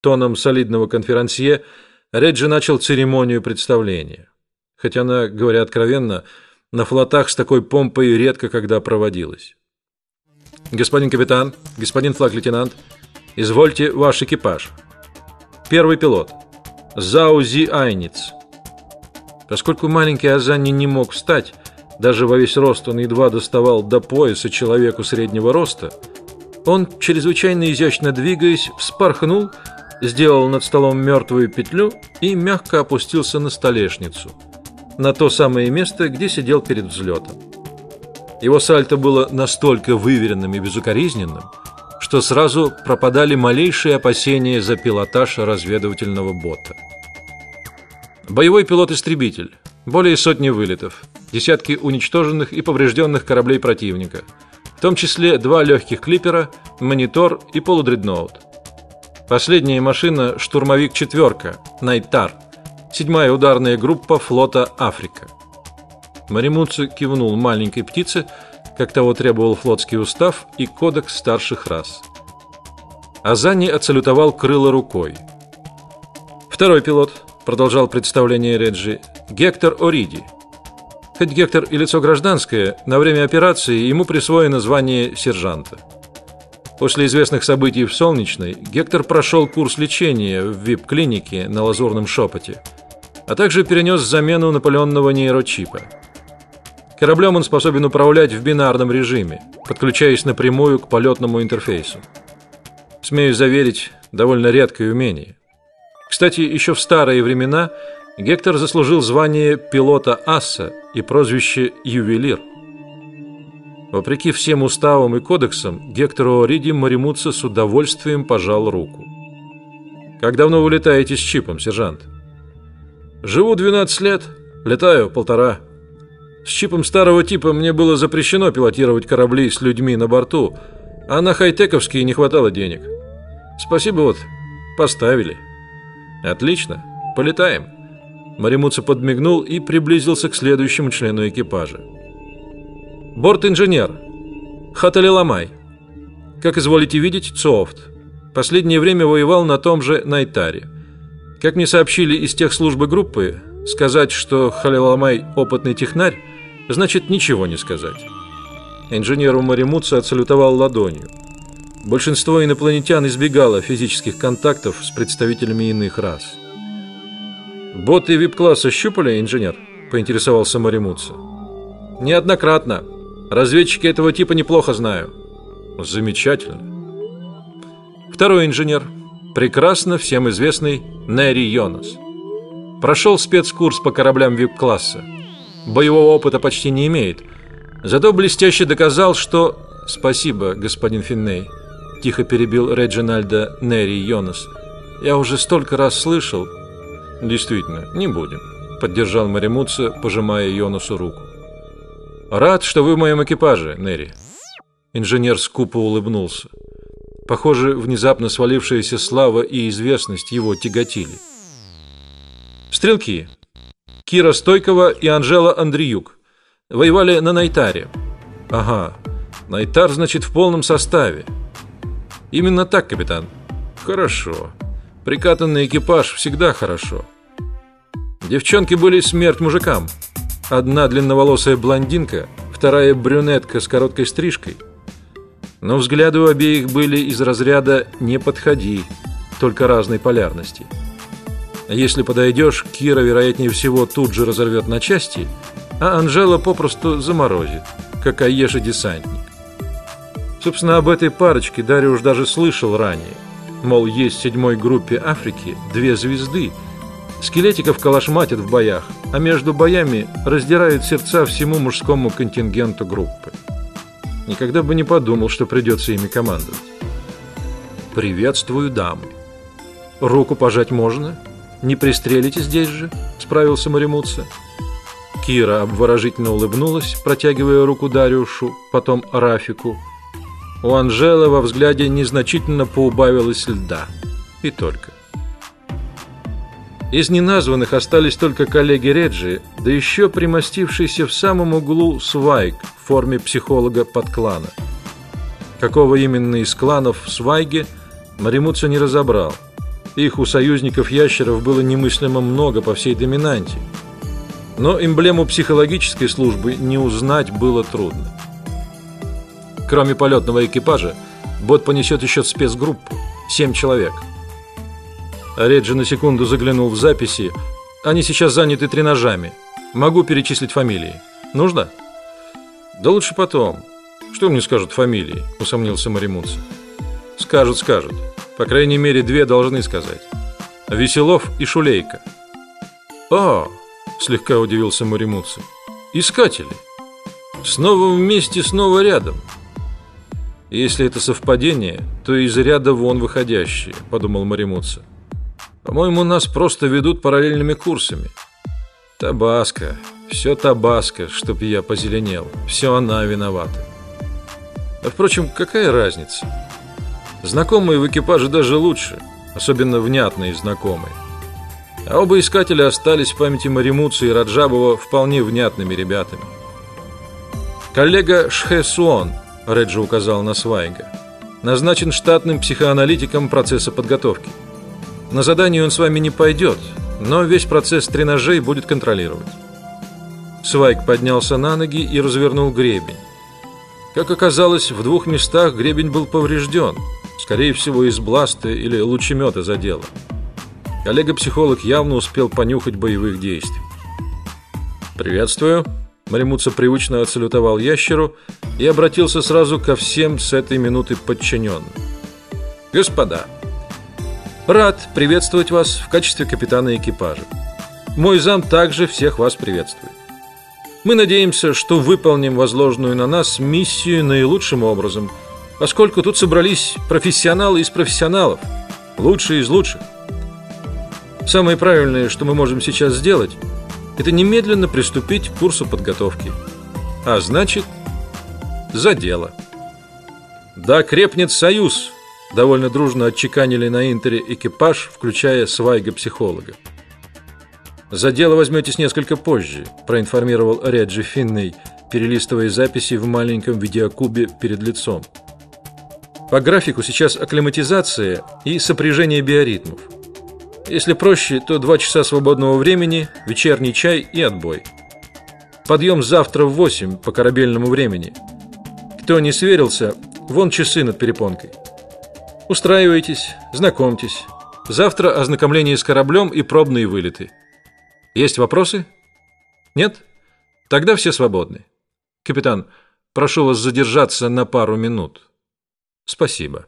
Тоном солидного конферансье Реджи начал церемонию представления. Хотя она, говоря откровенно, на флотах с такой помпой редко когда проводилась. Господин капитан, господин флаг-лейтенант, извольте ваш экипаж. Первый пилот. Заузи Айниц. Поскольку маленький Азани не мог встать, даже во весь рост он едва доставал до пояса человеку среднего роста, он, чрезвычайно изящно двигаясь, вспорхнул, сделал над столом мертвую петлю и мягко опустился на столешницу, на то самое место, где сидел перед взлетом. Его сальто было настолько выверенным и безукоризненным, что сразу пропадали малейшие опасения за пилотаж разведывательного бота. Боевой пилот-истребитель, более сотни вылетов, десятки уничтоженных и поврежденных кораблей противника, в том числе два легких клипера, монитор и полудредноут. Последняя машина штурмовик четверка Найтар, седьмая ударная группа флота Африка. Маримуцу кивнул маленькой птице, как того требовал флотский устав и кодекс старших рас. Азани отсалютовал крыло рукой. Второй пилот продолжал представление Реджи. Гектор Ориди. Хоть Гектор и лицо гражданское, на время операции ему присвоено звание сержанта. После известных событий в Солнечной Гектор прошел курс лечения в ВИП-клинике на Лазурном шепоте, а также перенес замену наполеонного нейрочипа. Кораблем он способен управлять в бинарном режиме, подключаясь напрямую к полетному интерфейсу. Смею заверить, довольно редкое умение. Кстати, еще в старые времена Гектор заслужил звание пилота Асса и прозвище Ювелир. Вопреки всем уставам и кодексам, Гектору Ориди Маримутса с удовольствием пожал руку. Как давно вы летаете с чипом, сержант? Живу 12 лет, летаю полтора. С чипом старого типа мне было запрещено пилотировать корабли с людьми на борту, а на хай-тековские не хватало денег. Спасибо вот, поставили. Отлично, полетаем. Маримуца подмигнул и приблизился к следующему члену экипажа. Борт-инженер Хаталиламай. Как изволите видеть, Цофт. Последнее время воевал на том же Найтаре. Как мне сообщили из тех службы группы, сказать, что Халиламай опытный технарь, значит ничего не сказать. Инженеру Маримуца отсалютовал ладонью. Большинство инопланетян избегало физических контактов с представителями иных рас. Боты вип-класса щупали, инженер? Поинтересовался Маримуца. Неоднократно. Разведчики этого типа неплохо знаю. Замечательно. Второй инженер, прекрасно всем известный Нери Йонас. Прошел спецкурс по кораблям вип-класса. Боевого опыта почти не имеет, зато блестяще доказал, что Спасибо, господин Финней тихо перебил Реджинальда Нери Йонас. Я уже столько раз слышал. Действительно, не будем, поддержал Маримутса, пожимая Йонасу руку. Рад, что вы в моем экипаже, Нери. Инженер скупо улыбнулся. Похоже, внезапно свалившаяся слава и известность его тяготили. Стрелки. Кира Стойкова и Анжела Андреюк воевали на Найтаре. Ага. Найтар, значит, в полном составе. Именно так, капитан. Хорошо. Прикатанный экипаж всегда хорошо. Девчонки были смерть мужикам. Одна длинноволосая блондинка, вторая брюнетка с короткой стрижкой. Но взгляды у обеих были из разряда «не подходи», только разной полярности. Если подойдешь, Кира, вероятнее всего, тут же разорвет на части, а Анжела попросту заморозит, как Аеша-десантник. Собственно, об этой парочке Дариуш даже слышал ранее. Мол, есть в седьмой группе Африки две звезды. Скелетиков калашматят в боях, а между боями раздирают сердца всему мужскому контингенту группы. Никогда бы не подумал, что придется ими командовать. Приветствую, дамы. Руку пожать можно? Не пристрелите здесь же? Справился Маримутса. Кира обворожительно улыбнулась, протягивая руку Дариушу, потом Рафику. У Анжелы во взгляде незначительно поубавилось льда. И только. Из неназванных остались только коллеги Реджи, да еще примостившийся в самом углу Свайг в форме психолога подклана. Какого именно из кланов в Свайге, Маримутса не разобрал. Их у союзников ящеров было немыслимо много по всей доминанте. Но эмблему психологической службы не узнать было трудно. Кроме полетного экипажа, бот понесет еще спецгруппу семь человек. Реджи на секунду заглянул в записи. Они сейчас заняты тренажами. Могу перечислить фамилии. Нужно? Да лучше потом. Что мне скажут фамилии? Усомнился Маримутса. Скажут, скажут. По крайней мере, две должны сказать. Веселов и Шулейка. А, слегка удивился Маримутса. Искатели. Снова вместе, снова рядом. Если это совпадение, то из ряда вон выходящие, подумал Маримутса. По-моему, нас просто ведут параллельными курсами. Табаско, все Табаско, чтоб я позеленел. Все она виновата. А впрочем, какая разница? Знакомые в экипаже даже лучше, особенно внятные знакомые. А оба искателя остались в памяти Маримутса и Раджабова вполне внятными ребятами. Коллега Шхесуон, Реджи указал на Свайга, назначен штатным психоаналитиком процесса подготовки. На задание он с вами не пойдет, но весь процесс тренажей будет контролировать. Свайк поднялся на ноги и развернул гребень. Как оказалось, в двух местах гребень был поврежден, скорее всего из бласта или лучемета задело. Коллега-психолог явно успел понюхать боевых действий. «Приветствую!» Маримутса привычно отсалютовал ящеру и обратился сразу ко всем с этой минуты подчиненным. «Господа, рад приветствовать вас в качестве капитана экипажа. Мой зам также всех вас приветствует. Мы надеемся, что выполним возложенную на нас миссию наилучшим образом, поскольку тут собрались профессионалы из профессионалов, лучшие из лучших. Самое правильное, что мы можем сейчас сделать, это немедленно приступить к курсу подготовки. А значит, за дело. Да крепнет союз, довольно дружно отчеканили на интере экипаж, включая свайга-психолога. За дело возьметесь несколько позже, проинформировал Реджи Финней, перелистывая записи в маленьком видеокубе перед лицом. По графику сейчас акклиматизация и сопряжение биоритмов. Если проще, то два часа свободного времени, вечерний чай и отбой. Подъем завтра в восемь по корабельному времени. Кто не сверился, вон часы над перепонкой. Устраивайтесь, знакомьтесь. Завтра ознакомление с кораблем и пробные вылеты. Есть вопросы? Нет? Тогда все свободны. Капитан, прошу вас задержаться на пару минут. Спасибо.